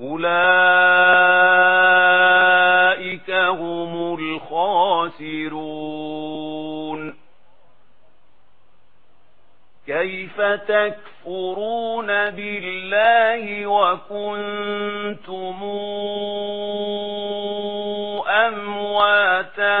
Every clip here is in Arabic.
أولئك هم الخاسرون كيف تكفرون بالله وكنتم أمواتا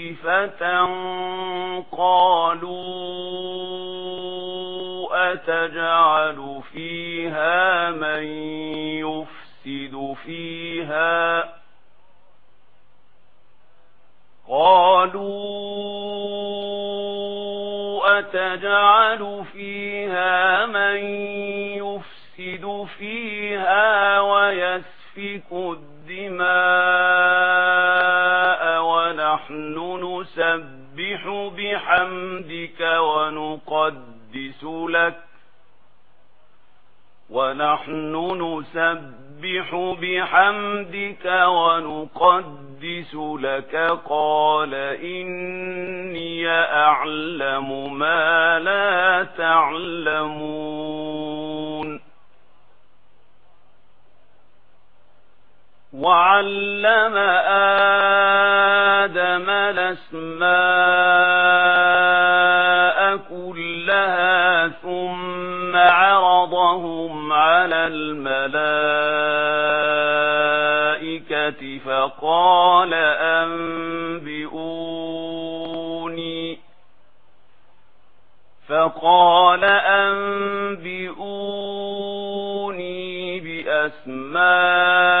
طائفة قالوا أتجعل فيها من يفسد فيها قالوا أتجعل فيها من يفسد فيها ويسفك الدماء ونحن نسبح بحمدك ونقدس لك ونحن نسبح بحمدك ونقدس لك قال إني أعلم ما لا تعلمون وعلم آخر الأسماء كلها ثم عرضهم على الملائكة فقال أنبئوني فقال أنبئوني بأسمائي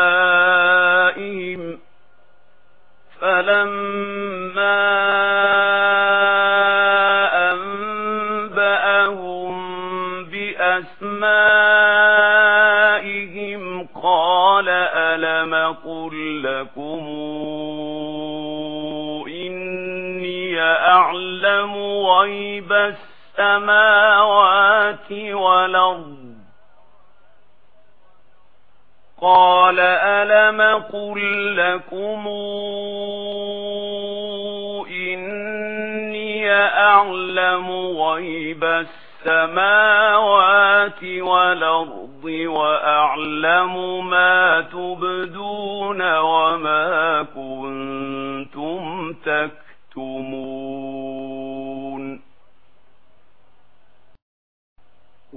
بأسمائهم فلما أنبأهم بأسمائهم قال ألم قل لكم إني أعلم غيب السماوات والأرض قال ألم قل لكم إني أعلم غيب السماوات والأرض وأعلم ما تبدون وعلم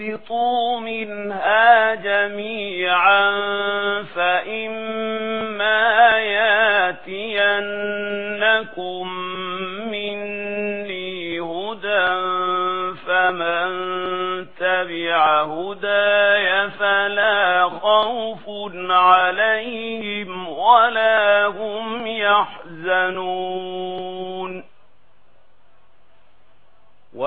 اهبطوا منها جميعا فإما ياتينكم مني هدى فمن تبع هدايا فلا خوف عليهم ولا هم يحزنون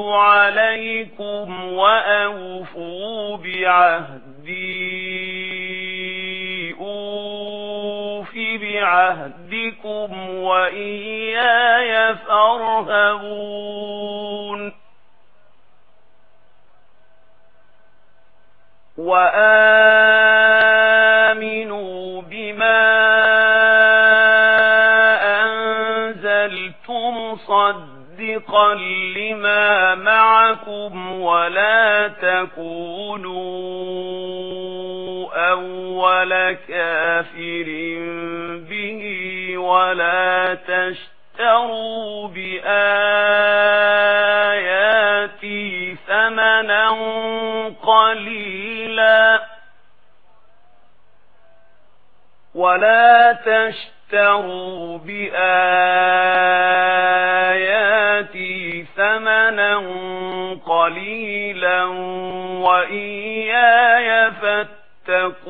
عليكم وأوفوا بعهدي أوف بعهدكم وإياي فارهبون وآل مصدقا لما معكم ولا تكونوا أول كافر به ولا تشتروا بآياتي ثمنا قليلا ولا تشتروا بآياتي إيمانا قليلا وإياي فاتقون